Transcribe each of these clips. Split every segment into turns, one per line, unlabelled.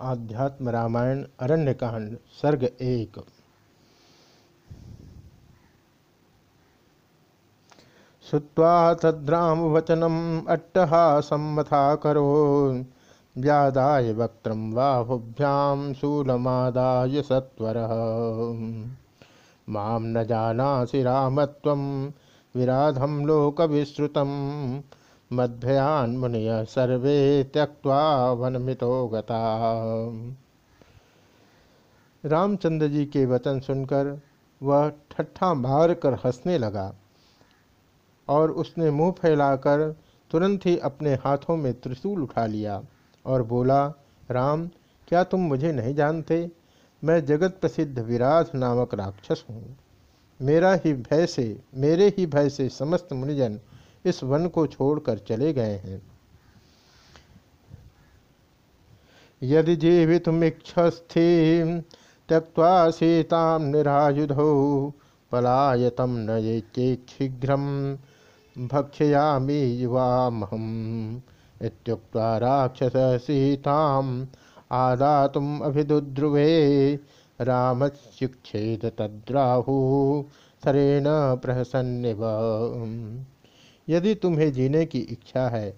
आध्यात्म रामायण अरण्यकांड, सर्ग एक। श्रुवा तद्राम वचनम अट्टहासम मथा करो व्यादाय वक्त बाहुभ्याम शूलमादाय सत्वर। माम न जानासि रामत्वं विराधम लोकविश्रुतम् मध्यान मुनिय सर्वे त्यक्वा वनमितो गता। रामचंद्र जी के वचन सुनकर वह ठट्ठा मार कर हंसने लगा और उसने मुँह फैलाकर तुरंत ही अपने हाथों में त्रिशूल उठा लिया और बोला, राम, क्या तुम मुझे नहीं जानते? मैं जगत प्रसिद्ध विराट नामक राक्षस हूँ। मेरा ही भय से, मेरे ही भय से समस्त मुनिजन इस वन को छोड़कर चले गए हैं। यदि जीवितुमिक्षस्थि त्यक्वा सीता निरायुधौ, पलायतम न ये शीघ्र भक्षयामी युवामहम। राक्षस सीताम आदातुम अभिदुद्रुवे रामस्युक्षेद तद्राहु, सरेण प्रहसन्निव यदि तुम्हें जीने की इच्छा है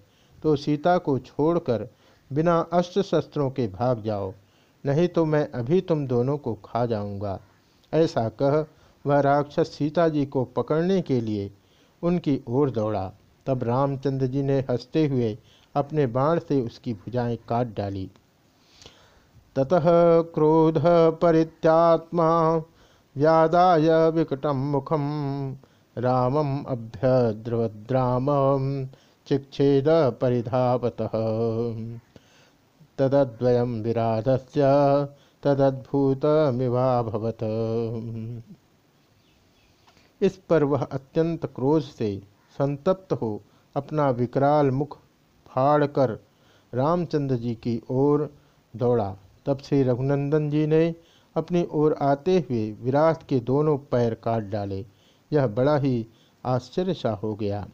तो सीता को छोड़कर बिना अस्त्र शस्त्रों के भाग जाओ, नहीं तो मैं अभी तुम दोनों को खा जाऊँगा। ऐसा कह वह राक्षस सीता जी को पकड़ने के लिए उनकी ओर दौड़ा। तब रामचंद्र जी ने हँसते हुए अपने बाण से उसकी भुजाएँ काट डाली। ततः क्रोध परित्यात्मा, व्यादाय विकटम मुखम रामम अभ्यद्रवद्राम चिक्षेद परिधावत तदद्वयम विराधस्य तदद्भुतमिवाभवत। इस पर वह अत्यंत क्रोध से संतप्त हो अपना विकराल मुख फाड़कर रामचंद्र जी की ओर दौड़ा। तब से रघुनंदन जी ने अपनी ओर आते हुए विराट के दोनों पैर काट डाले। यह बड़ा ही आश्चर्य सा हो गया।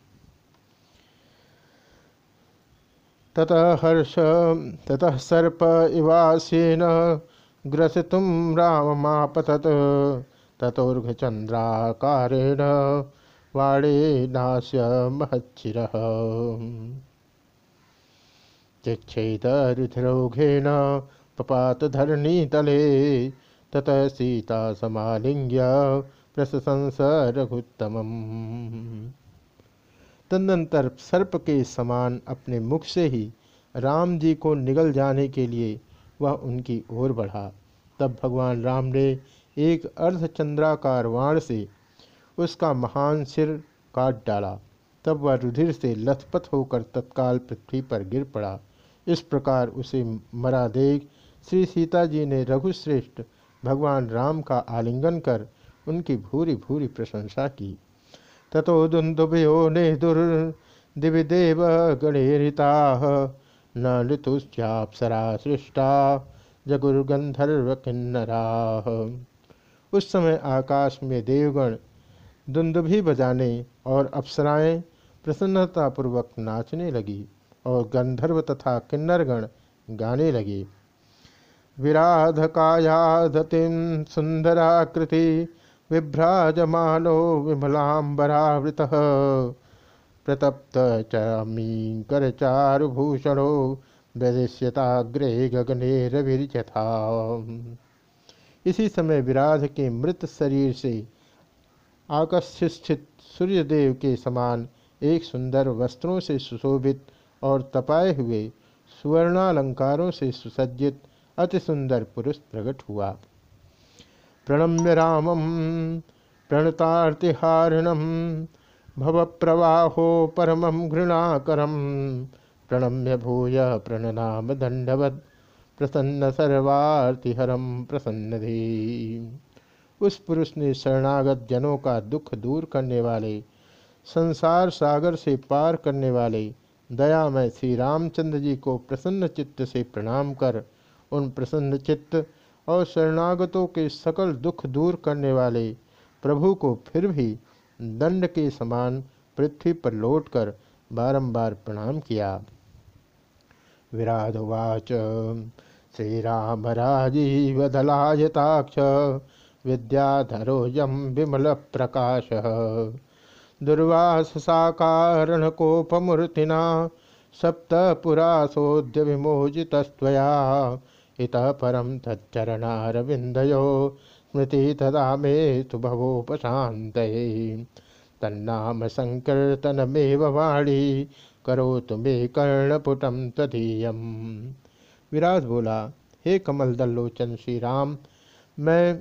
ततः हर्ष, ततः सर्प इवासीन ग्रसितुम वाणे नाश्य महच्छिर चिक्षेत रुधिरौघेन पपात धरणी तले ततः सीता समालिंग्य प्रशंस रघुत्तम तदनंतर सर्प के समान अपने मुख से ही राम जी को निगल जाने के लिए वह उनकी ओर बढ़ा। तब भगवान राम ने एक अर्धचंद्राकार वाण से उसका महान सिर काट डाला। तब वह रुधिर से लथपथ होकर तत्काल पृथ्वी पर गिर पड़ा। इस प्रकार उसे मरा देख श्री सीता जी ने रघुश्रेष्ठ भगवान राम का आलिंगन कर उनकी भूरी भूरी प्रशंसा की। ततो दुन्दुभयो ने दुर्दिविदेव गणेरिता, न ऋतुश्चापसरा सृष्टा जगुर्गंधर्व किन्नरा। उस समय आकाश में देवगण दुंदुभि बजाने और अप्सराएँ प्रसन्नतापूर्वक नाचने लगी और गंधर्व तथा किन्नरगण गाने लगे। विराधकायाधतिम सुंदराकृति विभ्राजमानो विमलांबरावृत प्रतप्त चमीकर चारुभूषणो वदिष्यताग्रे गगने रविर्यथा इसी समय विराध के मृत शरीर से आकर्षित सूर्यदेव के समान एक सुंदर वस्त्रों से सुशोभित और तपाए हुए सुवर्णालंकारों से सुसज्जित अति सुंदर पुरुष प्रकट हुआ। प्रणम्य रामम, प्रणतार्तिहारिणम, भवप्रवाहो परमं घृणाकरम। प्रणम्य भूय प्रणनाम दंडवत प्रसन्न सर्वार्तिहरम प्रसन्नधि। उस पुरुष ने शरणागत जनों का दुख दूर करने वाले, संसार सागर से पार करने वाले दया श्री रामचंद्र जी को प्रसन्न चित्त से प्रणाम कर, उन प्रसन्न चित्त और शरणागतों के सकल दुख दूर करने वाले प्रभु को फिर भी दंड के समान पृथ्वी पर लौटकर बारंबार प्रणाम किया। विराधवाच श्री राम जीवलायताक्ष विद्याधरो श्रीराम राजीवदलायताक्ष विद्याधरोऽयं विमलप्रकाशः दुर्वाससाकारणकोपमूर्तिना सप्तपुरासोऽद्य विमोचितस्त्वया। इतः परम तच्चरणारविन्दयो स्मृति तदा मे तु भवोपशान्तये। तन्नाम संकीर्तनमेव वाणी करो मे कर्णपुटम तदीयम। विराज बोला, हे कमल दल्लोचन श्री राम मैं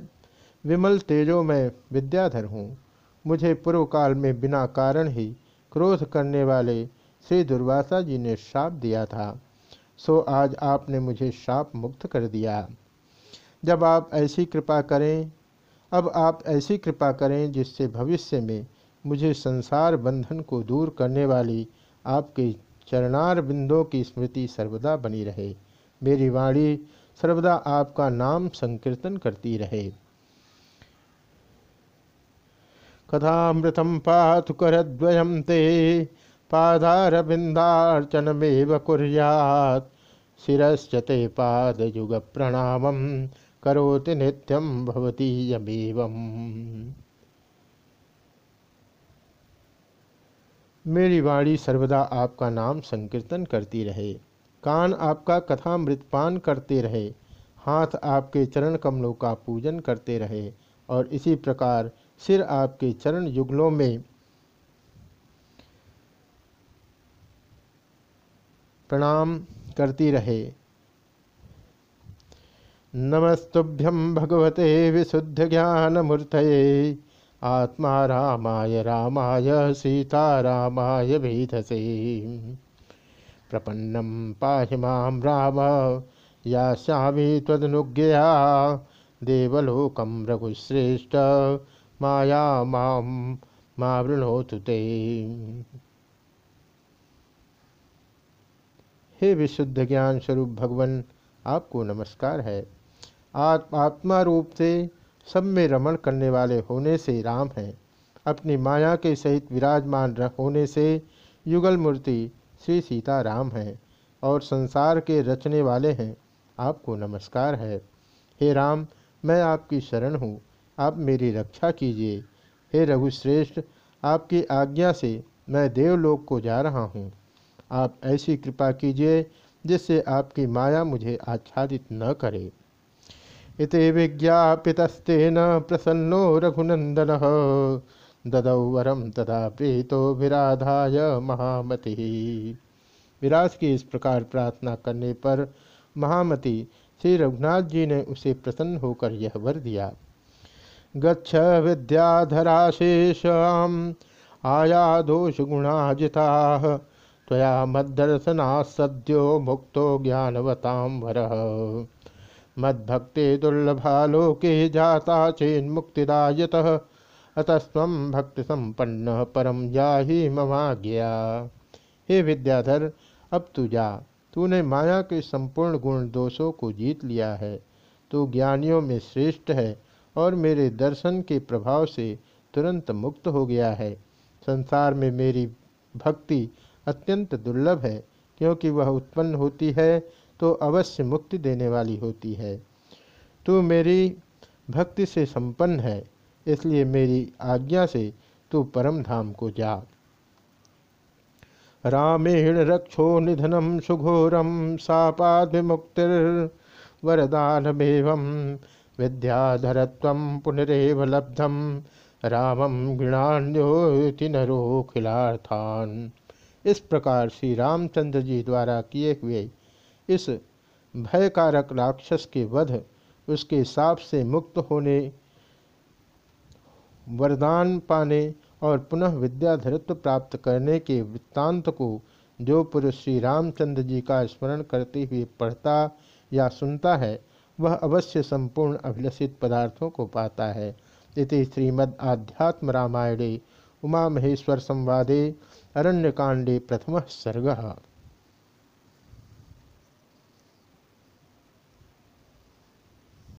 विमल तेजो में विद्याधर हूँ। मुझे पूर्व काल में बिना कारण ही क्रोध करने वाले श्री दुर्वासा जी ने श्राप दिया था। सो आज आपने मुझे श्राप मुक्त कर दिया। जब आप ऐसी कृपा करें, अब आप ऐसी कृपा करें जिससे भविष्य में मुझे संसार बंधन को दूर करने वाली आपके चरणार बिंदों की स्मृति सर्वदा बनी रहे। मेरी वाणी सर्वदा आपका नाम संकीर्तन करती रहे। कथामृतम पाथु करद्वयम ते पादारविंदार्चनमेव कुर्यात्। शिश्चते पादयुग प्रणाम करोति नित्यम भवती यमेवम। मेरी वाणी सर्वदा आपका नाम संकीर्तन करती रहे। कान आपका कथामृतपान करते रहे। हाथ आपके चरण कमलों का पूजन करते रहे। और इसी प्रकार सिर आपके चरण युगलों में प्रणाम करती रहे। नमस्तुभ्यं भगवते विशुद्ध ज्ञान मूर्त आत्मा रामाय रामाय सीता रामाय भीधसे प्रपन्नम पाहि माँ राम यास्यामि त्वदनुज्ञया, देवलोकं रघुश्रेष्ठ, माया माँ मा ते। हे विशुद्ध ज्ञान स्वरूप भगवान, आपको नमस्कार है। आप आत्मा रूप से सब में रमण करने वाले होने से राम हैं। अपनी माया के सहित विराजमान होने से युगल मूर्ति श्री सीता राम हैं और संसार के रचने वाले हैं। आपको नमस्कार है। हे राम, मैं आपकी शरण हूँ। आप मेरी रक्षा कीजिए। हे रघुश्रेष्ठ, आपकी आज्ञा से मैं देवलोक को जा रहा हूँ। आप ऐसी कृपा कीजिए जिससे आपकी माया मुझे आच्छादित न करे। इति विज्ञापितस्तेन प्रसन्नो रघुनंदन ददौ वरम तदा प्रीतो विराधाय महामति। विराज की इस प्रकार प्रार्थना करने पर महामति श्री रघुनाथ जी ने उसे प्रसन्न होकर यह वर दिया। गच्छ विद्याधराशेषाम आया दोष गुणाजिता त्वया मद्दर्शना सद्यो मुक्तो ज्ञानवताम वरः। मद्भक्ति दुर्लभा लोके जाता चेन्मुक्तिदायत। अतस्व भक्ति संपन्न परम जा ही ममाज्ञा हे विद्याधर, अब तू जा। तूने माया के संपूर्ण गुण दोषों को जीत लिया है। तू ज्ञानियों में श्रेष्ठ है और मेरे दर्शन के प्रभाव से तुरंत मुक्त हो गया है। संसार में मेरी भक्ति अत्यंत दुर्लभ है, क्योंकि वह उत्पन्न होती है तो अवश्य मुक्ति देने वाली होती है। तू मेरी भक्ति से संपन्न है, इसलिए मेरी आज्ञा से तू परम धाम को जा। रामेण रक्षो निधनम सुघोरम सापाद विमुक्तिर्वरदानमेव विद्याधरत्व पुनरेव लब्धम रामम गृणान्योति नरो खिलार्थान इस प्रकार श्री रामचंद्र जी द्वारा किए हुए इस भयकारक राक्षस के वध, उसके साप से मुक्त होने, वरदान पाने और पुनः विद्याधरित्व प्राप्त करने के वृत्तांत को जो पुरुष श्री रामचंद्र जी का स्मरण करते हुए पढ़ता या सुनता है, वह अवश्य संपूर्ण अभिलषित पदार्थों को पाता है। इति श्रीमद् आध्यात्म रामायणे उमा महेश्वर संवादे अरण्यकांडे प्रथम सर्ग।